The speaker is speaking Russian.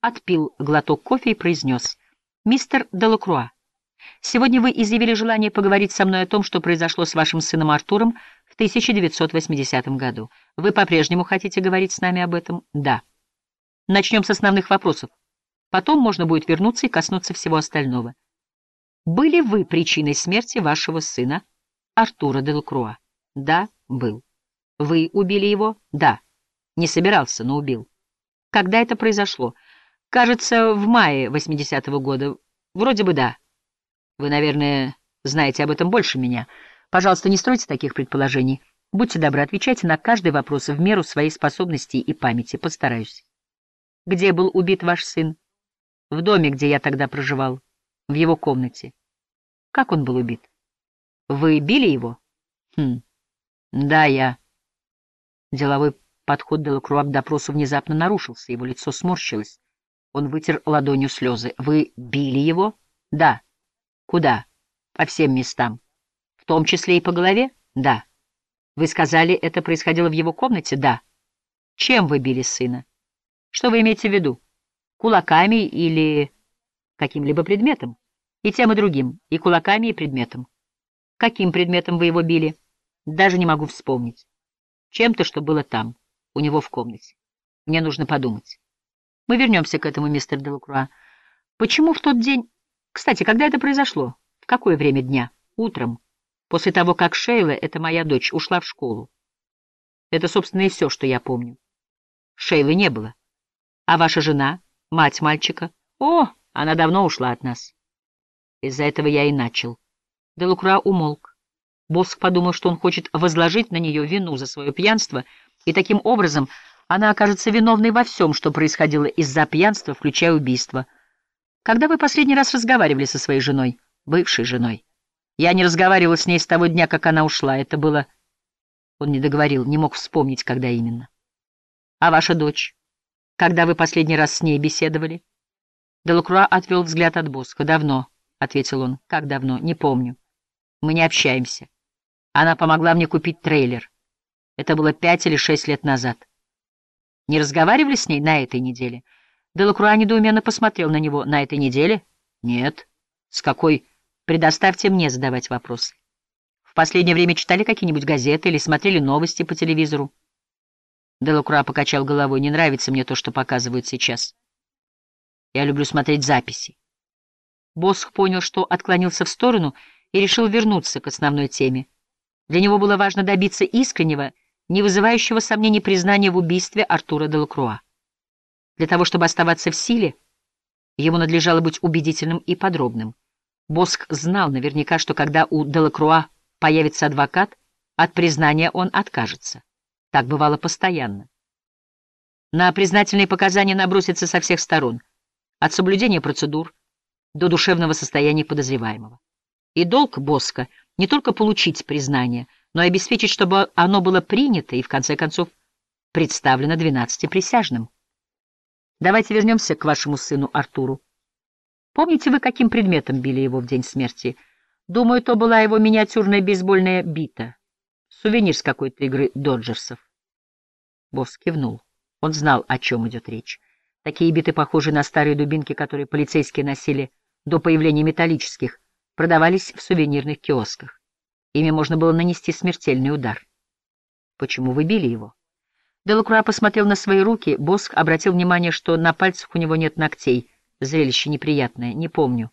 отпил глоток кофе и произнес. «Мистер Делакруа, сегодня вы изъявили желание поговорить со мной о том, что произошло с вашим сыном Артуром в 1980 году. Вы по-прежнему хотите говорить с нами об этом? Да. Начнем с основных вопросов. Потом можно будет вернуться и коснуться всего остального. Были вы причиной смерти вашего сына, Артура Делакруа? Да, был. Вы убили его? Да. Не собирался, но убил. Когда это произошло? Кажется, в мае 80-го года. Вроде бы да. Вы, наверное, знаете об этом больше меня. Пожалуйста, не стройте таких предположений. Будьте добры, отвечайте на каждый вопрос в меру своей способностей и памяти. Постараюсь. Где был убит ваш сын? В доме, где я тогда проживал. В его комнате. Как он был убит? Вы били его? Хм. Да, я. Деловой подход Делакруа к допросу внезапно нарушился. Его лицо сморщилось. Он вытер ладонью слезы. Вы били его? Да. Куда? По всем местам. В том числе и по голове? Да. Вы сказали, это происходило в его комнате? Да. Чем вы били сына? Что вы имеете в виду? Кулаками или каким-либо предметом? И тем, и другим. И кулаками, и предметом. Каким предметом вы его били? Даже не могу вспомнить. Чем-то, что было там, у него в комнате. Мне нужно подумать. Мы вернемся к этому, мистер Делакруа. Почему в тот день... Кстати, когда это произошло? В какое время дня? Утром. После того, как Шейла, это моя дочь, ушла в школу. Это, собственно, и все, что я помню. Шейлы не было. А ваша жена, мать мальчика? О, она давно ушла от нас. Из-за этого я и начал. Делакруа умолк. Боск подумал, что он хочет возложить на нее вину за свое пьянство, и таким образом она окажется виновной во всем, что происходило из-за пьянства, включая убийство. Когда вы последний раз разговаривали со своей женой, бывшей женой? Я не разговаривал с ней с того дня, как она ушла. Это было... Он не договорил, не мог вспомнить, когда именно. А ваша дочь? Когда вы последний раз с ней беседовали? Делакруа отвел взгляд от Боска. Давно, — ответил он. Как давно? Не помню. Мы не общаемся. Она помогла мне купить трейлер. Это было пять или шесть лет назад. Не разговаривали с ней на этой неделе? Делакруа недоуменно посмотрел на него. На этой неделе? Нет. С какой... Предоставьте мне задавать вопросы. В последнее время читали какие-нибудь газеты или смотрели новости по телевизору? Делакруа покачал головой. Не нравится мне то, что показывают сейчас. Я люблю смотреть записи. Босх понял, что отклонился в сторону и решил вернуться к основной теме. Для него было важно добиться искреннего, не вызывающего сомнений признания в убийстве Артура Делакруа. Для того, чтобы оставаться в силе, ему надлежало быть убедительным и подробным. Боск знал наверняка, что когда у Делакруа появится адвокат, от признания он откажется. Так бывало постоянно. На признательные показания набросятся со всех сторон, от соблюдения процедур до душевного состояния подозреваемого. И долг Боска не только получить признание, но и обеспечить, чтобы оно было принято и, в конце концов, представлено двенадцати присяжным. Давайте вернемся к вашему сыну Артуру. Помните вы, каким предметом били его в день смерти? Думаю, то была его миниатюрная бейсбольная бита. Сувенир с какой-то игры доджерсов. Босс кивнул. Он знал, о чем идет речь. Такие биты, похожие на старые дубинки, которые полицейские носили до появления металлических, продавались в сувенирных киосках. Ими можно было нанести смертельный удар. Почему вы били его? Делакруа посмотрел на свои руки. Боск обратил внимание, что на пальцах у него нет ногтей. Зрелище неприятное. Не помню.